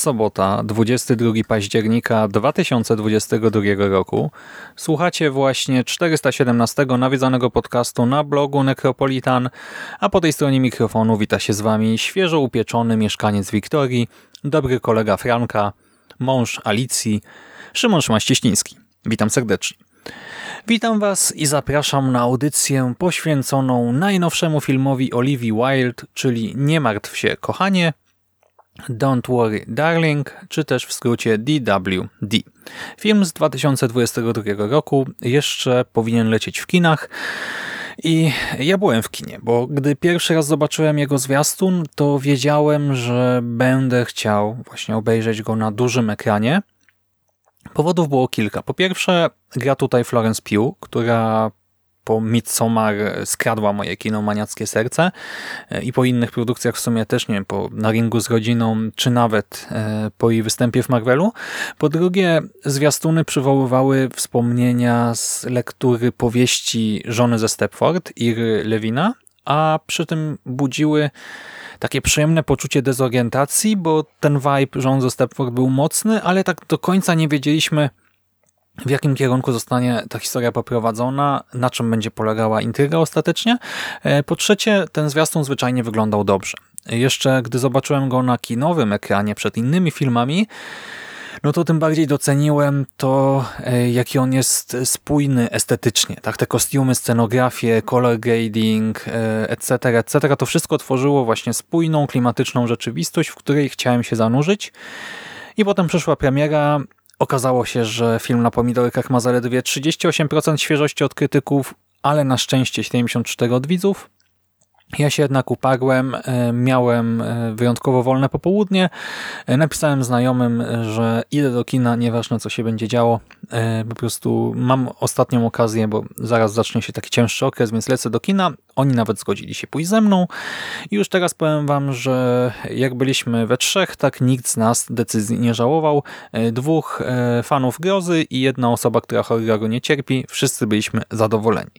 Sobota, 22 października 2022 roku. Słuchacie właśnie 417 nawiedzanego podcastu na blogu Necropolitan, a po tej stronie mikrofonu wita się z Wami świeżo upieczony mieszkaniec Wiktorii, dobry kolega Franka, mąż Alicji, Szymon Szymaścieśliński. Witam serdecznie. Witam Was i zapraszam na audycję poświęconą najnowszemu filmowi Olivia Wilde, czyli Nie martw się, kochanie, Don't Worry Darling, czy też w skrócie DWD. Film z 2022 roku jeszcze powinien lecieć w kinach i ja byłem w kinie, bo gdy pierwszy raz zobaczyłem jego zwiastun, to wiedziałem, że będę chciał właśnie obejrzeć go na dużym ekranie. Powodów było kilka. Po pierwsze, gra tutaj Florence Pugh, która po Midsommar skradła moje kinomaniackie serce e, i po innych produkcjach w sumie też, nie wiem, po Na ringu z rodziną, czy nawet e, po jej występie w Marvelu. Po drugie, zwiastuny przywoływały wspomnienia z lektury powieści żony ze Stepford, Iry Lewina, a przy tym budziły takie przyjemne poczucie dezorientacji, bo ten vibe żon ze Stepford był mocny, ale tak do końca nie wiedzieliśmy, w jakim kierunku zostanie ta historia poprowadzona, na czym będzie polegała intryga ostatecznie. E, po trzecie, ten zwiastun zwyczajnie wyglądał dobrze. Jeszcze gdy zobaczyłem go na kinowym ekranie przed innymi filmami, no to tym bardziej doceniłem to, e, jaki on jest spójny estetycznie. Tak, te kostiumy, scenografie, color grading, etc., etc. To wszystko tworzyło właśnie spójną, klimatyczną rzeczywistość, w której chciałem się zanurzyć. I potem przyszła premiera Okazało się, że film na pomidorkach ma zaledwie 38% świeżości od krytyków, ale na szczęście 74 od widzów. Ja się jednak uparłem, e, miałem e, wyjątkowo wolne popołudnie. E, napisałem znajomym, że idę do kina, nieważne co się będzie działo. Po prostu mam ostatnią okazję, bo zaraz zacznie się taki cięższy okres, więc lecę do kina. Oni nawet zgodzili się pójść ze mną. I już teraz powiem wam, że jak byliśmy we trzech, tak nikt z nas decyzji nie żałował. Dwóch fanów grozy i jedna osoba, która horroru nie cierpi. Wszyscy byliśmy zadowoleni.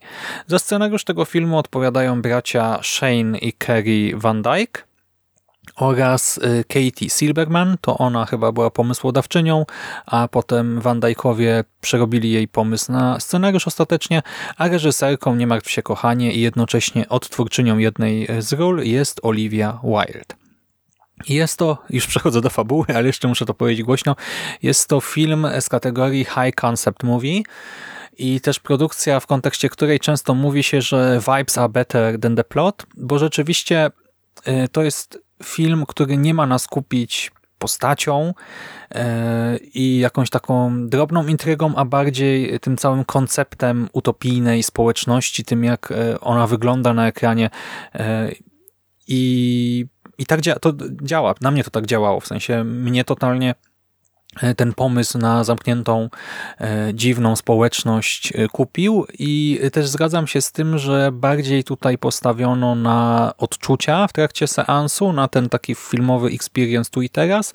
Za scenariusz tego filmu odpowiadają bracia Shane i Kerry Van Dyke oraz y, Katie Silberman, to ona chyba była pomysłodawczynią, a potem Van Dyke'owie przerobili jej pomysł na scenariusz ostatecznie, a reżyserką Nie martw się kochanie i jednocześnie odtwórczynią jednej z ról jest Olivia Wilde. Jest to, już przechodzę do fabuły, ale jeszcze muszę to powiedzieć głośno, jest to film z kategorii High Concept Movie, i też produkcja, w kontekście której często mówi się, że vibes are better than the plot, bo rzeczywiście y, to jest film, który nie ma nas kupić postacią y, i jakąś taką drobną intrygą, a bardziej tym całym konceptem utopijnej społeczności, tym jak y, ona wygląda na ekranie i, i tak to działa. Na mnie to tak działało, w sensie mnie totalnie E, ten pomysł na zamkniętą, e, dziwną społeczność e, kupił i też zgadzam się z tym, że bardziej tutaj postawiono na odczucia w trakcie seansu, na ten taki filmowy experience tu i teraz,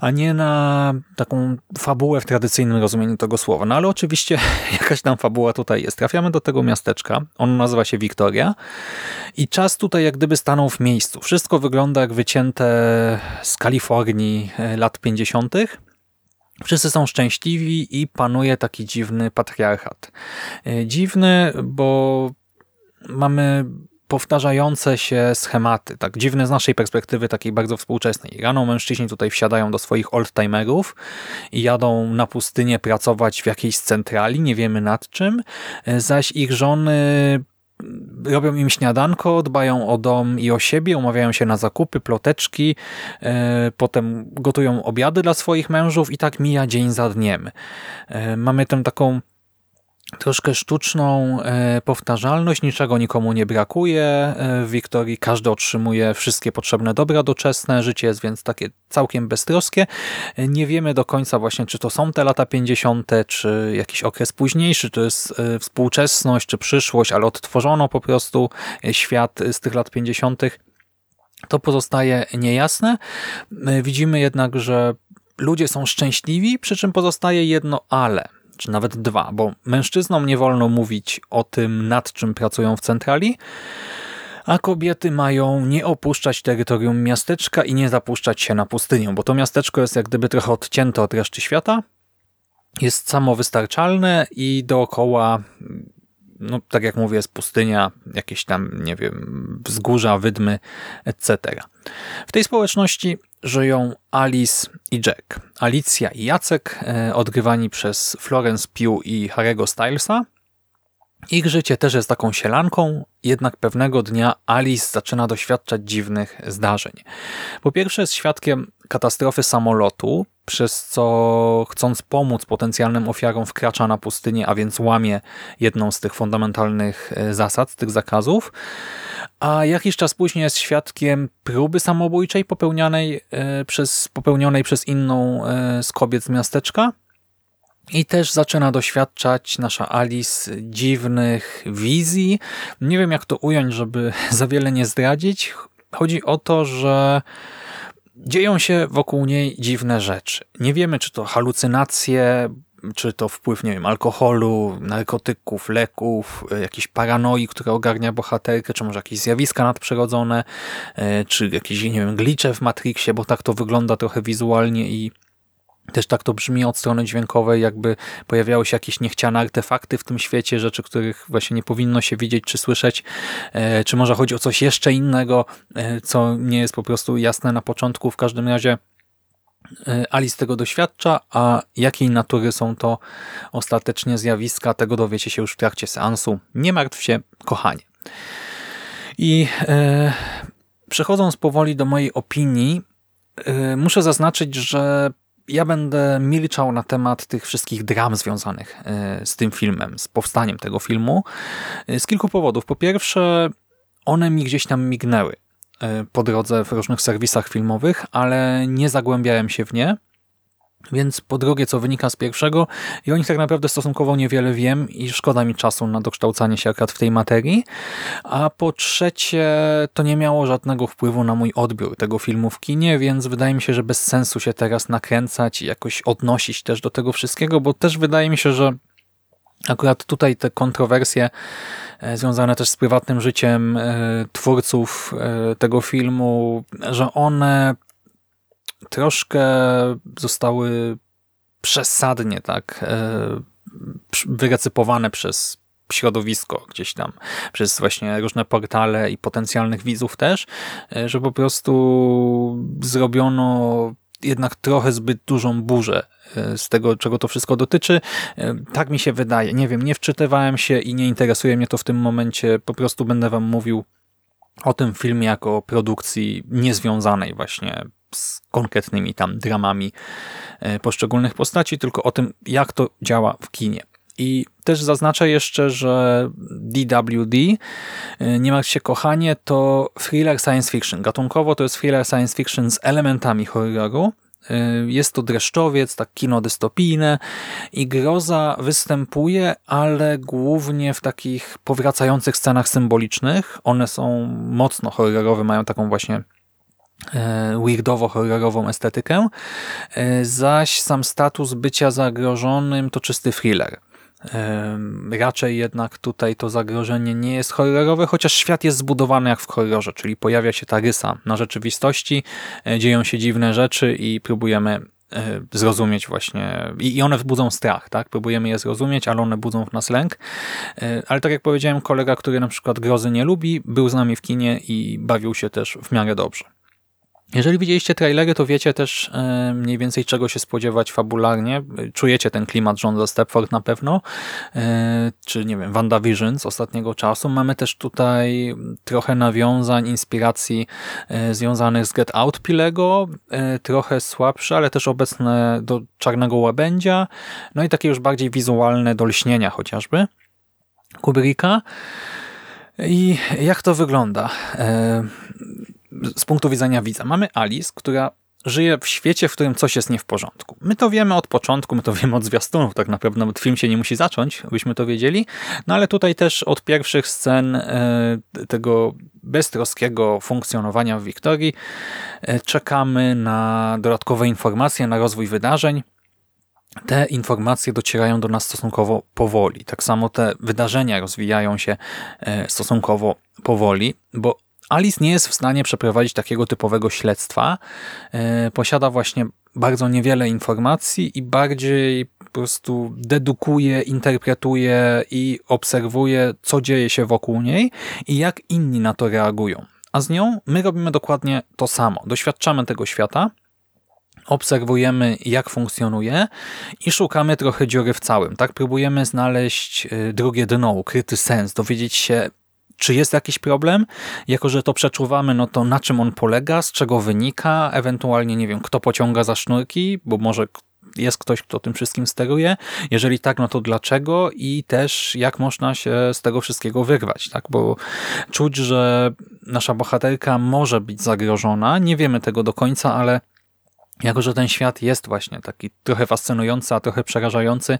a nie na taką fabułę w tradycyjnym rozumieniu tego słowa. No ale oczywiście jakaś tam fabuła tutaj jest. Trafiamy do tego miasteczka, on nazywa się Wiktoria i czas tutaj jak gdyby stanął w miejscu. Wszystko wygląda jak wycięte z Kalifornii lat 50., Wszyscy są szczęśliwi i panuje taki dziwny patriarchat. E, dziwny, bo mamy powtarzające się schematy, tak dziwne z naszej perspektywy, takiej bardzo współczesnej. Rano mężczyźni tutaj wsiadają do swoich oldtimerów i jadą na pustynię pracować w jakiejś centrali, nie wiemy nad czym, zaś ich żony robią im śniadanko, dbają o dom i o siebie, umawiają się na zakupy, ploteczki, e, potem gotują obiady dla swoich mężów i tak mija dzień za dniem. E, mamy tę taką troszkę sztuczną e, powtarzalność, niczego nikomu nie brakuje. E, w Wiktorii każdy otrzymuje wszystkie potrzebne dobra doczesne, życie jest więc takie całkiem beztroskie. E, nie wiemy do końca właśnie, czy to są te lata 50., czy jakiś okres późniejszy, to jest współczesność, czy przyszłość, ale odtworzono po prostu świat z tych lat 50. To pozostaje niejasne. Widzimy jednak, że ludzie są szczęśliwi, przy czym pozostaje jedno ale – czy nawet dwa, bo mężczyznom nie wolno mówić o tym, nad czym pracują w centrali, a kobiety mają nie opuszczać terytorium miasteczka i nie zapuszczać się na pustynię, bo to miasteczko jest jak gdyby trochę odcięte od reszty świata, jest samowystarczalne i dookoła no tak jak mówię, jest pustynia, jakieś tam, nie wiem, wzgórza, wydmy, etc. W tej społeczności żyją Alice i Jack. Alicja i Jacek, e, odgrywani przez Florence Pugh i Harry'ego Stylesa. Ich życie też jest taką sielanką, jednak pewnego dnia Alice zaczyna doświadczać dziwnych zdarzeń. Po pierwsze jest świadkiem katastrofy samolotu, przez co chcąc pomóc potencjalnym ofiarom wkracza na pustynię, a więc łamie jedną z tych fundamentalnych e, zasad, tych zakazów. A jakiś czas później jest świadkiem próby samobójczej popełnianej e, przez, popełnionej przez inną e, z kobiet z miasteczka. I też zaczyna doświadczać nasza Alice dziwnych wizji. Nie wiem jak to ująć, żeby za wiele nie zdradzić. Chodzi o to, że dzieją się wokół niej dziwne rzeczy. Nie wiemy, czy to halucynacje, czy to wpływ, nie wiem, alkoholu, narkotyków, leków, jakiejś paranoi, która ogarnia bohaterkę, czy może jakieś zjawiska nadprzyrodzone, e, czy jakieś, nie wiem, glicze w Matrixie, bo tak to wygląda trochę wizualnie i też tak to brzmi od strony dźwiękowej, jakby pojawiały się jakieś niechciane artefakty w tym świecie, rzeczy, których właśnie nie powinno się widzieć czy słyszeć, e, czy może chodzi o coś jeszcze innego, e, co nie jest po prostu jasne na początku. W każdym razie e, Alice tego doświadcza, a jakiej natury są to ostatecznie zjawiska, tego dowiecie się już w trakcie seansu. Nie martw się, kochanie. I e, przechodząc powoli do mojej opinii, e, muszę zaznaczyć, że ja będę milczał na temat tych wszystkich dram związanych e, z tym filmem, z powstaniem tego filmu, e, z kilku powodów. Po pierwsze, one mi gdzieś tam mignęły e, po drodze w różnych serwisach filmowych, ale nie zagłębiałem się w nie. Więc po drugie, co wynika z pierwszego, i o nich tak naprawdę stosunkowo niewiele wiem i szkoda mi czasu na dokształcanie się akurat w tej materii, a po trzecie, to nie miało żadnego wpływu na mój odbiór tego filmu w kinie, więc wydaje mi się, że bez sensu się teraz nakręcać i jakoś odnosić też do tego wszystkiego, bo też wydaje mi się, że Akurat tutaj te kontrowersje e, związane też z prywatnym życiem e, twórców e, tego filmu, że one troszkę zostały przesadnie tak wyrecypowane przez środowisko gdzieś tam, przez właśnie różne portale i potencjalnych widzów też, że po prostu zrobiono jednak trochę zbyt dużą burzę e, z tego, czego to wszystko dotyczy. Tak mi się wydaje. Nie wiem, nie wczytywałem się i nie interesuje mnie to w tym momencie. Po prostu będę wam mówił o tym filmie jako produkcji niezwiązanej właśnie z konkretnymi tam dramami e, poszczególnych postaci, tylko o tym, jak to działa w kinie. I też zaznaczę jeszcze, że DWD, e, Nie martw się kochanie, to thriller science fiction. Gatunkowo to jest thriller science fiction z elementami horroru. E, jest to dreszczowiec, tak kino dystopijne i groza występuje, ale głównie w takich powracających scenach symbolicznych. One są mocno horrorowe, mają taką właśnie E, weirdowo-horrorową estetykę, zaś sam status bycia zagrożonym to czysty thriller. E, raczej jednak tutaj to zagrożenie nie jest horrorowe, chociaż świat jest zbudowany jak w horrorze, czyli pojawia się ta rysa na rzeczywistości, dzieją się dziwne rzeczy i próbujemy zrozumieć właśnie i one wzbudzą strach, tak? Próbujemy je zrozumieć, ale one budzą w nas lęk. Ale tak jak powiedziałem, kolega, który na przykład grozy nie lubi, był z nami w kinie i bawił się też w miarę dobrze. Jeżeli widzieliście trailery, to wiecie też e, mniej więcej czego się spodziewać fabularnie. Czujecie ten klimat rządu Stepford na pewno, e, czy nie wiem, WandaVision z ostatniego czasu. Mamy też tutaj trochę nawiązań, inspiracji e, związanych z Get Out Pilego, trochę słabsze, ale też obecne do Czarnego Łabędzia, no i takie już bardziej wizualne do lśnienia chociażby Kubricka. I jak to wygląda? Z punktu widzenia widza. Mamy Alice, która żyje w świecie, w którym coś jest nie w porządku. My to wiemy od początku, my to wiemy od zwiastunów, tak naprawdę nawet film się nie musi zacząć, byśmy to wiedzieli, no ale tutaj też od pierwszych scen e, tego beztroskiego funkcjonowania w Wiktorii e, czekamy na dodatkowe informacje, na rozwój wydarzeń. Te informacje docierają do nas stosunkowo powoli. Tak samo te wydarzenia rozwijają się e, stosunkowo powoli, bo Alice nie jest w stanie przeprowadzić takiego typowego śledztwa. E, posiada właśnie bardzo niewiele informacji i bardziej po prostu dedukuje, interpretuje i obserwuje, co dzieje się wokół niej i jak inni na to reagują. A z nią my robimy dokładnie to samo. Doświadczamy tego świata, obserwujemy jak funkcjonuje i szukamy trochę dziury w całym. Tak próbujemy znaleźć e, drugie dno, ukryty sens, dowiedzieć się czy jest jakiś problem? Jako, że to przeczuwamy, no to na czym on polega, z czego wynika, ewentualnie, nie wiem, kto pociąga za sznurki, bo może jest ktoś, kto tym wszystkim steruje? Jeżeli tak, no to dlaczego? I też jak można się z tego wszystkiego wyrwać, tak? Bo czuć, że nasza bohaterka może być zagrożona. Nie wiemy tego do końca, ale jako, że ten świat jest właśnie taki trochę fascynujący, a trochę przerażający,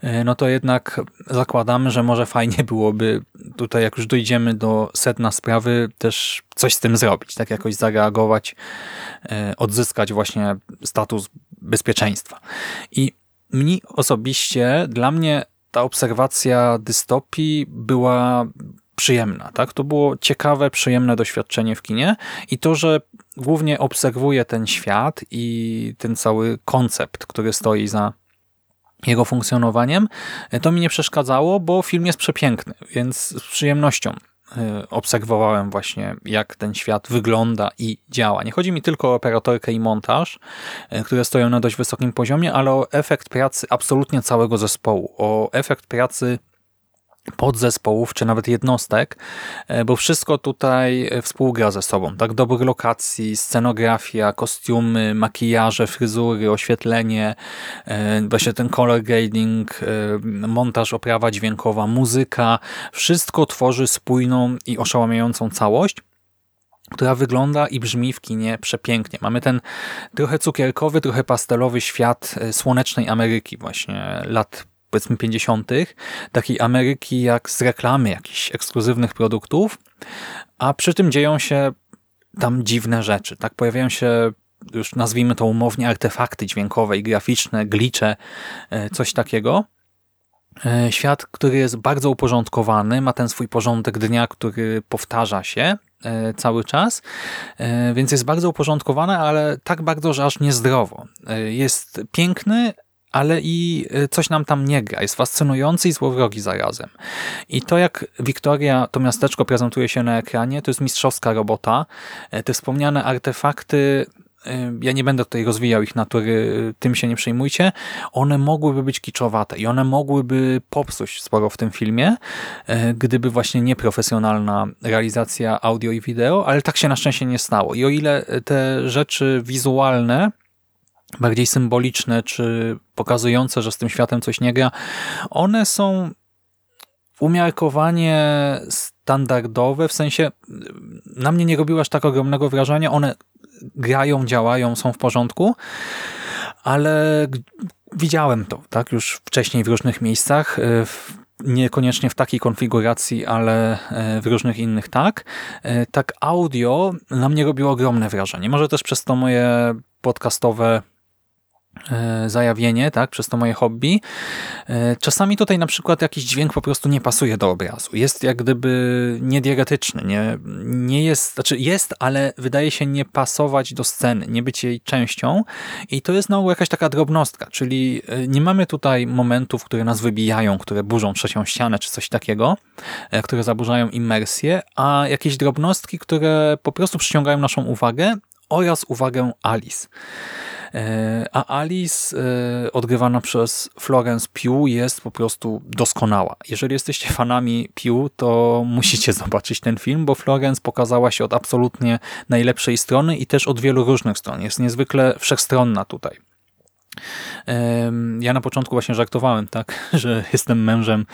e, no to jednak zakładamy, że może fajnie byłoby tutaj, jak już dojdziemy do sedna sprawy, też coś z tym zrobić, tak jakoś zareagować, e, odzyskać właśnie status bezpieczeństwa. I mi osobiście, dla mnie ta obserwacja dystopii była przyjemna. Tak? To było ciekawe, przyjemne doświadczenie w kinie i to, że głównie obserwuję ten świat i ten cały koncept, który stoi za jego funkcjonowaniem, to mi nie przeszkadzało, bo film jest przepiękny, więc z przyjemnością y, obserwowałem właśnie, jak ten świat wygląda i działa. Nie chodzi mi tylko o operatorkę i montaż, y, które stoją na dość wysokim poziomie, ale o efekt pracy absolutnie całego zespołu, o efekt pracy podzespołów, czy nawet jednostek, e, bo wszystko tutaj e, współgra ze sobą. Tak, dobór lokacji, scenografia, kostiumy, makijaże, fryzury, oświetlenie, e, właśnie ten color grading, montaż, oprawa dźwiękowa, muzyka, wszystko tworzy spójną i oszałamiającą całość, która wygląda i brzmi w kinie przepięknie. Mamy ten trochę cukierkowy, trochę pastelowy świat słonecznej Ameryki właśnie lat powiedzmy 50., takiej Ameryki jak z reklamy jakichś ekskluzywnych produktów, a przy tym dzieją się tam dziwne rzeczy. Tak Pojawiają się już nazwijmy to umownie artefakty dźwiękowe i graficzne, glicze, e, coś takiego. E, świat, który jest bardzo uporządkowany, ma ten swój porządek dnia, który powtarza się e, cały czas, więc jest bardzo uporządkowany, ale tak bardzo, że aż niezdrowo. Jest piękny, ale i y, coś nam tam nie gra. Jest fascynujący i złowrogi zarazem. I to, jak Wiktoria, to miasteczko prezentuje się na ekranie, to jest mistrzowska robota. E, te wspomniane artefakty y, ja nie będę tutaj rozwijał ich natury, tym się nie przejmujcie, one mogłyby być kiczowate i one mogłyby popsuć sporo w tym filmie, e, gdyby właśnie nieprofesjonalna realizacja audio i wideo, ale tak się na szczęście nie stało. I o ile te rzeczy wizualne bardziej symboliczne, czy pokazujące, że z tym światem coś nie gra, one są umiarkowanie standardowe, w sensie na mnie nie robiły aż tak ogromnego wrażenia, one grają, działają, są w porządku, ale widziałem to tak już wcześniej w różnych miejscach, e, niekoniecznie w takiej konfiguracji, ale e, w różnych innych tak. E, tak audio na mnie robiło ogromne wrażenie. Może też przez to moje podcastowe zajawienie, tak, przez to moje hobby. E, czasami tutaj na przykład jakiś dźwięk po prostu nie pasuje do obrazu. Jest jak gdyby niediegetyczny, nie, nie jest, znaczy jest, ale wydaje się nie pasować do sceny, nie być jej częścią i to jest znowu jakaś taka drobnostka, czyli e, nie mamy tutaj momentów, które nas wybijają, które burzą trzecią ścianę czy coś takiego, które zaburzają imersję, a jakieś drobnostki, które po prostu przyciągają naszą uwagę oraz uwagę Alice. E, a Alice, e, odgrywana przez Florence Pugh, jest po prostu doskonała. Jeżeli jesteście fanami Pugh, to musicie zobaczyć ten film, bo Florence pokazała się od absolutnie najlepszej strony i też od wielu różnych stron. Jest niezwykle wszechstronna tutaj. Ja na początku właśnie żartowałem, tak, że jestem mężem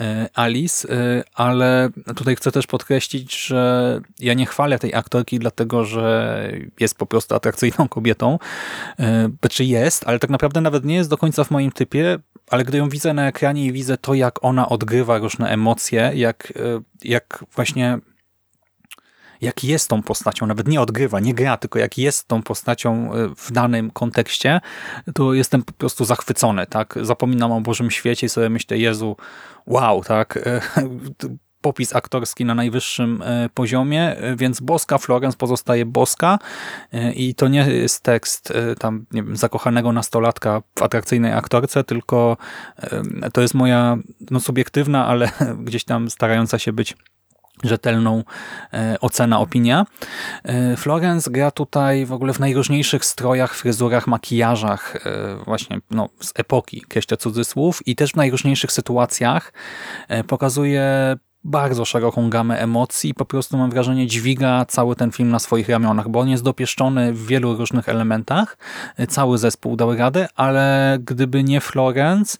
e, Alice, e, ale tutaj chcę też podkreślić, że ja nie chwalę tej aktorki dlatego, że jest po prostu atrakcyjną kobietą. E, znaczy jest, ale tak naprawdę nawet nie jest do końca w moim typie, ale gdy ją widzę na ekranie i widzę to, jak ona odgrywa różne emocje, jak, jak właśnie jak jest tą postacią, nawet nie odgrywa, nie gra, tylko jak jest tą postacią e, w danym kontekście, to jestem po prostu zachwycony, tak? Zapominam o Bożym świecie i sobie myślę, Jezu, wow, tak? E, popis aktorski na najwyższym e, poziomie, więc boska Florence pozostaje boska i to nie jest tekst tam, nie wiem, zakochanego nastolatka w atrakcyjnej aktorce, tylko to jest moja no, subiektywna, ale gdzieś tam starająca się być rzetelną e, ocena, opinia. E, Florence gra tutaj w ogóle w najróżniejszych strojach, fryzurach, makijażach e, właśnie no, z epoki, kreślę cudzysłów, i też w najróżniejszych sytuacjach pokazuje bardzo szeroką gamę emocji i po prostu mam wrażenie dźwiga cały ten film na swoich ramionach, bo on jest dopieszczony w wielu różnych elementach. Cały zespół dał radę, ale gdyby nie Florence,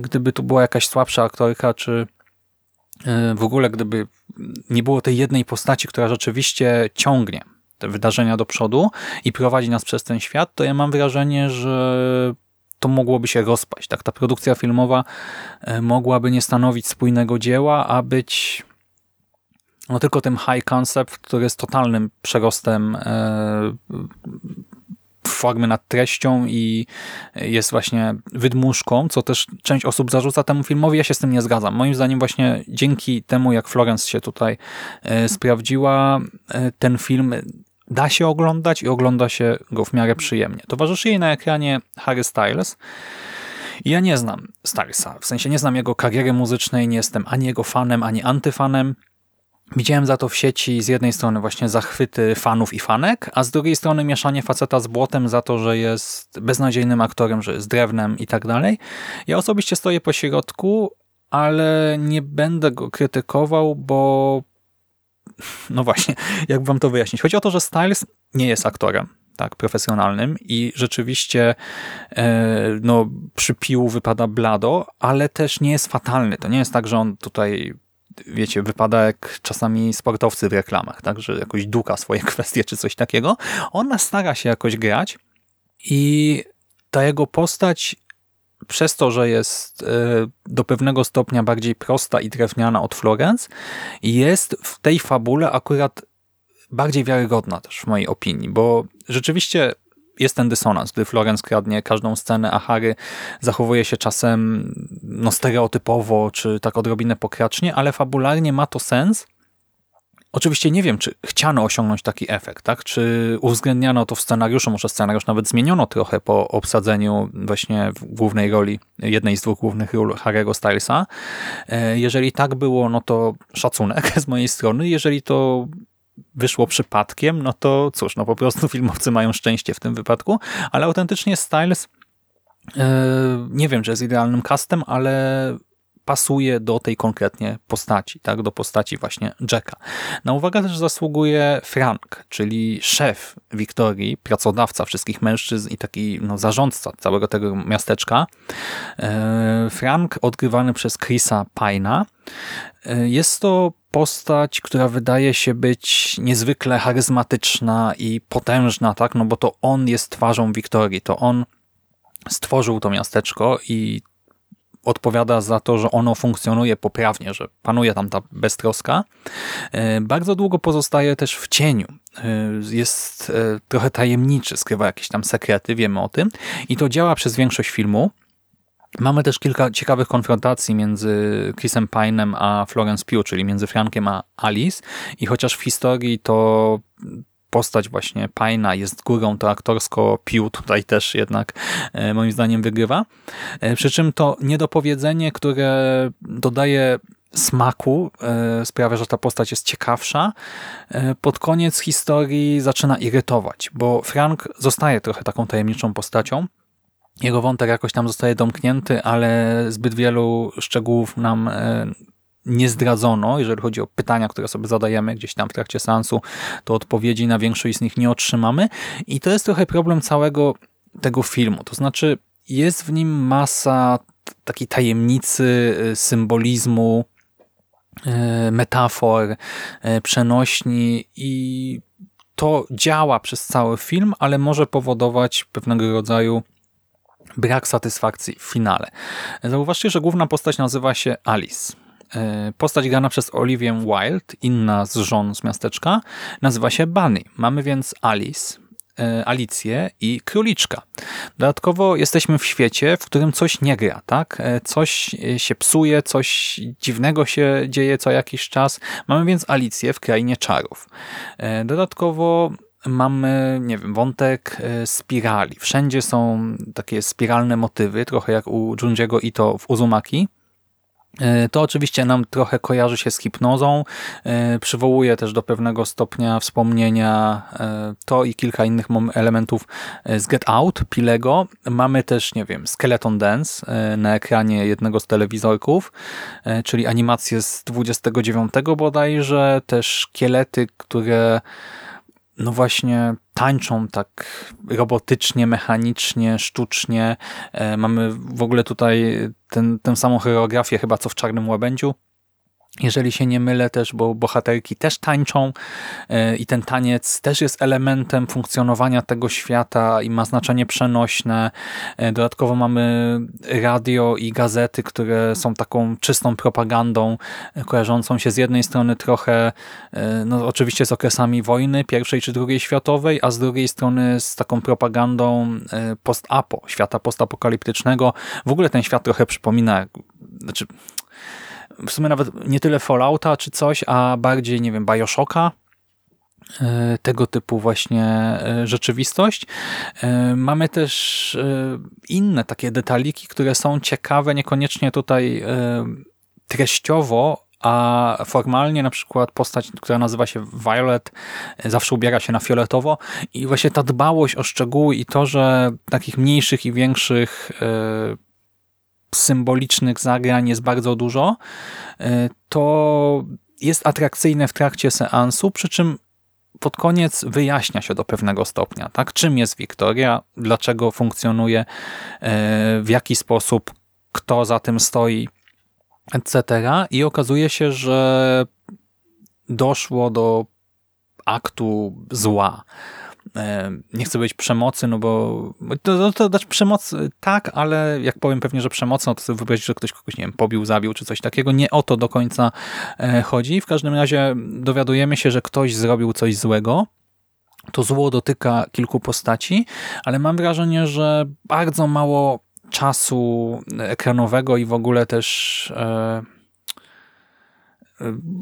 gdyby tu była jakaś słabsza aktorka, czy w ogóle gdyby nie było tej jednej postaci, która rzeczywiście ciągnie te wydarzenia do przodu i prowadzi nas przez ten świat, to ja mam wrażenie, że to mogłoby się rozpaść. Tak, ta produkcja filmowa e, mogłaby nie stanowić spójnego dzieła, a być no tylko tym high concept, który jest totalnym przerostem e, formy nad treścią i jest właśnie wydmuszką, co też część osób zarzuca temu filmowi. Ja się z tym nie zgadzam. Moim zdaniem właśnie dzięki temu, jak Florence się tutaj e, sprawdziła, e, ten film da się oglądać i ogląda się go w miarę przyjemnie. Towarzyszy jej na ekranie Harry Styles. Ja nie znam Stylesa, w sensie nie znam jego kariery muzycznej, nie jestem ani jego fanem, ani antyfanem. Widziałem za to w sieci z jednej strony właśnie zachwyty fanów i fanek, a z drugiej strony mieszanie faceta z błotem za to, że jest beznadziejnym aktorem, że jest drewnem i tak dalej. Ja osobiście stoję po środku, ale nie będę go krytykował, bo no właśnie, jak wam to wyjaśnić? Chodzi o to, że Styles nie jest aktorem tak, profesjonalnym i rzeczywiście e, no, przy piłu wypada blado, ale też nie jest fatalny. To nie jest tak, że on tutaj wiecie, wypada jak czasami sportowcy w reklamach, tak, że jakoś duka swoje kwestie czy coś takiego. Ona stara się jakoś grać i ta jego postać przez to, że jest e, do pewnego stopnia bardziej prosta i drewniana od Florence, jest w tej fabule akurat bardziej wiarygodna też w mojej opinii, bo rzeczywiście jest ten dysonans, gdy Florence kradnie każdą scenę, a Harry zachowuje się czasem no, stereotypowo, czy tak odrobinę pokracznie, ale fabularnie ma to sens. Oczywiście nie wiem, czy chciano osiągnąć taki efekt, tak? Czy uwzględniano to w scenariuszu, może scenariusz nawet zmieniono trochę po obsadzeniu właśnie głównej roli, jednej z dwóch głównych ról Harry'ego Stylesa. E, jeżeli tak było, no to szacunek z mojej strony. Jeżeli to wyszło przypadkiem, no to cóż, no po prostu filmowcy mają szczęście w tym wypadku, ale autentycznie Styles yy, nie wiem, czy jest idealnym castem, ale pasuje do tej konkretnie postaci, tak, do postaci właśnie Jacka. Na uwagę też zasługuje Frank, czyli szef Wiktorii, pracodawca wszystkich mężczyzn i taki no, zarządca całego tego miasteczka. E, Frank, odgrywany przez Chrisa Pina. E, jest to postać, która wydaje się być niezwykle charyzmatyczna i potężna, tak? No bo to on jest twarzą Wiktorii, to on stworzył to miasteczko i odpowiada za to, że ono funkcjonuje poprawnie, że panuje tam ta beztroska. Bardzo długo pozostaje też w cieniu. Jest trochę tajemniczy, skrywa jakieś tam sekrety, wiemy o tym. I to działa przez większość filmu. Mamy też kilka ciekawych konfrontacji między Chrisem Pine'em a Florence Pugh, czyli między Frankiem a Alice. I chociaż w historii to postać właśnie Pine'a jest górą, to aktorsko Pugh tutaj też jednak e, moim zdaniem wygrywa. E, przy czym to niedopowiedzenie, które dodaje smaku, e, sprawia, że ta postać jest ciekawsza. Pod koniec historii zaczyna irytować, bo Frank zostaje trochę taką tajemniczą postacią, jego wątek jakoś tam zostaje domknięty, ale zbyt wielu szczegółów nam e, nie zdradzono, jeżeli chodzi o pytania, które sobie zadajemy gdzieś tam w trakcie seansu, to odpowiedzi na większość z nich nie otrzymamy i to jest trochę problem całego tego filmu. To znaczy jest w nim masa takiej tajemnicy, e, symbolizmu, e, metafor, przenośni i to działa przez cały film, ale może powodować pewnego rodzaju brak satysfakcji w finale. Zauważcie, że główna postać nazywa się Alice. E, postać grana przez Olivię Wilde, inna z żon z miasteczka, nazywa się Bunny. Mamy więc Alice, e, Alicję i Króliczka. Dodatkowo jesteśmy w świecie, w którym coś nie gra, tak? E, coś się psuje, coś dziwnego się dzieje co jakiś czas. Mamy więc Alicję w krainie czarów. Dodatkowo mamy, nie wiem, wątek e, spirali. Wszędzie są takie spiralne motywy, trochę jak u Junjiego i to w Uzumaki. E, to oczywiście nam trochę kojarzy się z hipnozą, e, przywołuje też do pewnego stopnia wspomnienia to i kilka innych elementów z Get Out, Pilego. Mamy też, nie wiem, Skeleton Dance na ekranie jednego z telewizorków, czyli animacje z 29 bodajże, też szkielety, które no właśnie tańczą tak robotycznie, mechanicznie, sztucznie. E, mamy w ogóle tutaj ten, tę samą choreografię chyba co w Czarnym Łabędziu, jeżeli się nie mylę też, bo bohaterki też tańczą e, i ten taniec też jest elementem funkcjonowania tego świata i ma znaczenie przenośne. E, dodatkowo mamy radio i gazety, które są taką czystą propagandą, e, kojarzącą się z jednej strony trochę, no oczywiście z okresami wojny, pierwszej czy drugiej światowej, a z drugiej strony z taką propagandą post-apo, świata postapokaliptycznego. W ogóle ten świat trochę przypomina, znaczy w sumie nawet nie tyle Fallouta czy coś, a bardziej, nie wiem, Bioshocka, e, tego typu właśnie e, rzeczywistość. E, mamy też inne takie detaliki, które są ciekawe, niekoniecznie tutaj treściowo, a formalnie na przykład postać, która nazywa się Violet, zawsze ubiera się na fioletowo i właśnie ta dbałość o szczegóły i to, że takich mniejszych i większych symbolicznych zagrań jest bardzo dużo, e, to jest atrakcyjne w trakcie seansu, przy czym pod koniec wyjaśnia się do pewnego stopnia, tak? czym jest Wiktoria, dlaczego funkcjonuje, e, w jaki sposób, kto za tym stoi, etc. I okazuje się, że doszło do aktu zła, nie chcę być przemocy, no bo to, to, to dać przemoc tak, ale jak powiem pewnie, że przemoc, no to sobie wyobrazić, że ktoś kogoś, nie wiem, pobił, zabił czy coś takiego. Nie o to do końca e, chodzi. W każdym razie dowiadujemy się, że ktoś zrobił coś złego. To zło dotyka kilku postaci, ale mam wrażenie, że bardzo mało czasu ekranowego i w ogóle też e,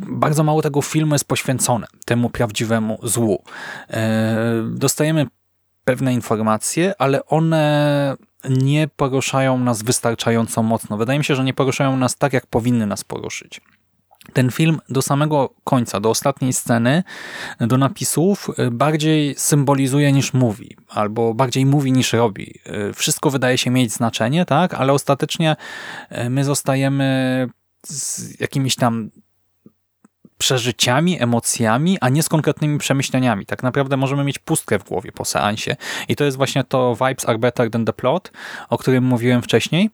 bardzo mało tego filmu jest poświęcone temu prawdziwemu złu. E, dostajemy pewne informacje, ale one nie poruszają nas wystarczająco mocno. Wydaje mi się, że nie poruszają nas tak, jak powinny nas poruszyć. Ten film do samego końca, do ostatniej sceny, do napisów e, bardziej symbolizuje niż mówi, albo bardziej mówi niż robi. E, wszystko wydaje się mieć znaczenie, tak, ale ostatecznie my zostajemy z jakimiś tam przeżyciami, emocjami, a nie z konkretnymi przemyśleniami. Tak naprawdę możemy mieć pustkę w głowie po seansie. I to jest właśnie to vibes are better than the plot, o którym mówiłem wcześniej.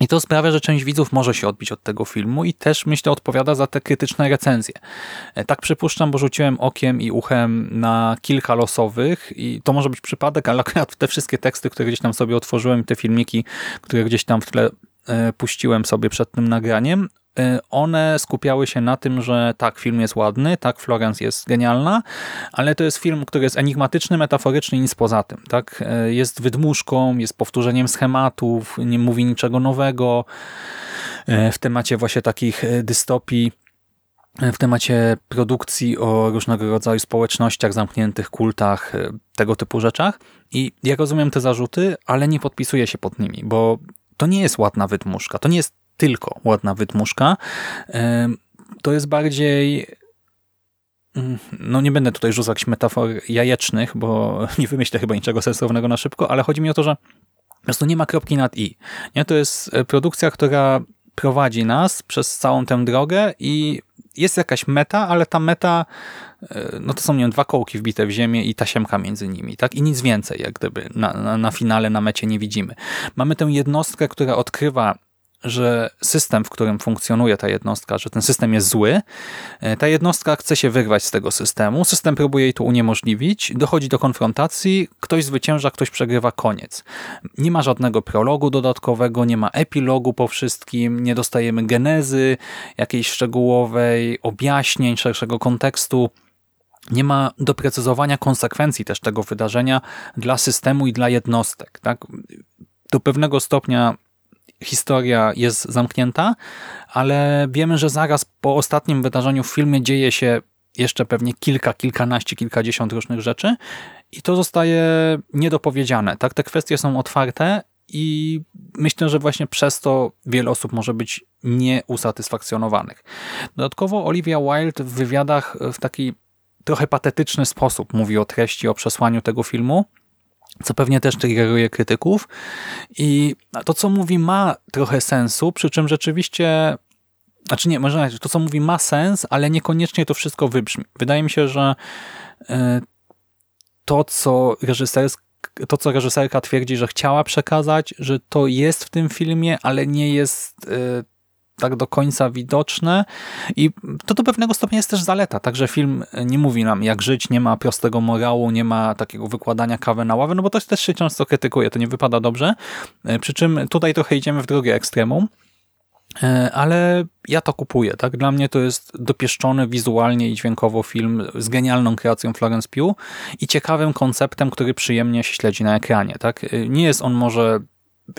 I to sprawia, że część widzów może się odbić od tego filmu i też, myślę, odpowiada za te krytyczne recenzje. E, tak przypuszczam, bo rzuciłem okiem i uchem na kilka losowych i to może być przypadek, ale akurat te wszystkie teksty, które gdzieś tam sobie otworzyłem, te filmiki, które gdzieś tam w tle puściłem sobie przed tym nagraniem, one skupiały się na tym, że tak, film jest ładny, tak, Florence jest genialna, ale to jest film, który jest enigmatyczny, metaforyczny i nic poza tym. Tak? Jest wydmuszką, jest powtórzeniem schematów, nie mówi niczego nowego w temacie właśnie takich dystopii w temacie produkcji o różnego rodzaju społecznościach, zamkniętych kultach, tego typu rzeczach. I ja rozumiem te zarzuty, ale nie podpisuję się pod nimi, bo to nie jest ładna wydmuszka. To nie jest tylko ładna wydmuszka. To jest bardziej mm, no nie będę tutaj rzucać metafor jajecznych, bo nie wymyślę chyba niczego sensownego na szybko, ale chodzi mi o to, że po prostu nie ma kropki nad i. Nie? To jest e, produkcja, która prowadzi nas przez całą tę drogę i jest jakaś meta, ale ta meta, e, no to są nie wiem, dwa kołki wbite w ziemię i tasiemka między nimi, tak? I nic więcej, jak gdyby na, na, na finale, na mecie nie widzimy. Mamy tę jednostkę, która odkrywa że system, w którym funkcjonuje ta jednostka, że ten system jest zły, e, ta jednostka chce się wyrwać z tego systemu, system próbuje jej to uniemożliwić, dochodzi do konfrontacji, ktoś zwycięża, ktoś przegrywa, koniec. Nie ma żadnego prologu dodatkowego, nie ma epilogu po wszystkim, nie dostajemy genezy jakiejś szczegółowej, objaśnień, szerszego kontekstu. Nie ma doprecyzowania konsekwencji też tego wydarzenia dla systemu i dla jednostek. Tak? Do pewnego stopnia historia jest zamknięta, ale wiemy, że zaraz po ostatnim wydarzeniu w filmie dzieje się jeszcze pewnie kilka, kilkanaście, kilkadziesiąt różnych rzeczy i to zostaje niedopowiedziane. Tak, te kwestie są otwarte i myślę, że właśnie przez to wiele osób może być nieusatysfakcjonowanych. Dodatkowo Olivia Wilde w wywiadach w taki trochę patetyczny sposób mówi o treści, o przesłaniu tego filmu, co pewnie też triggeruje krytyków. I to, co mówi, ma trochę sensu, przy czym rzeczywiście znaczy nie, może to, co mówi, ma sens, ale niekoniecznie to wszystko wybrzmi. Wydaje mi się, że e, to, co to, co reżyserka twierdzi, że chciała przekazać, że to jest w tym filmie, ale nie jest e, tak do końca widoczne i to do pewnego stopnia jest też zaleta, także film nie mówi nam jak żyć, nie ma prostego morału, nie ma takiego wykładania kawy na ławę, no bo to też się często krytykuje, to nie wypada dobrze, e, przy czym tutaj trochę idziemy w drugie ekstremum, e, ale ja to kupuję. Tak? Dla mnie to jest dopieszczony wizualnie i dźwiękowo film z genialną kreacją Florence Pugh i ciekawym konceptem, który przyjemnie się śledzi na ekranie. Tak? E, nie jest on może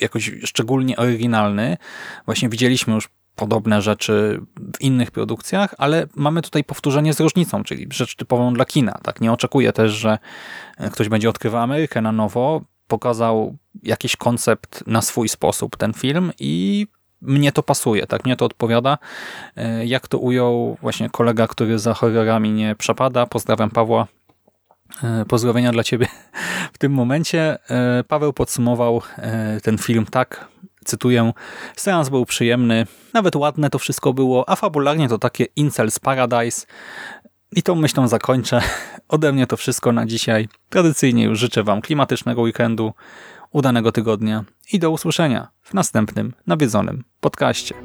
jakoś szczególnie oryginalny. Właśnie widzieliśmy już podobne rzeczy w innych produkcjach, ale mamy tutaj powtórzenie z różnicą, czyli rzecz typową dla kina. Tak Nie oczekuję też, że ktoś będzie odkrywał Amerykę na nowo, pokazał jakiś koncept na swój sposób ten film i mnie to pasuje, tak, mnie to odpowiada. Jak to ujął właśnie kolega, który za horrorami nie przepada. Pozdrawiam Pawła. Pozdrowienia dla Ciebie w tym momencie. Paweł podsumował ten film tak, cytuję, seans był przyjemny, nawet ładne to wszystko było, a fabularnie to takie Incels Paradise. I tą myślą zakończę. Ode mnie to wszystko na dzisiaj. Tradycyjnie już życzę Wam klimatycznego weekendu, udanego tygodnia i do usłyszenia w następnym nawiedzonym podcaście.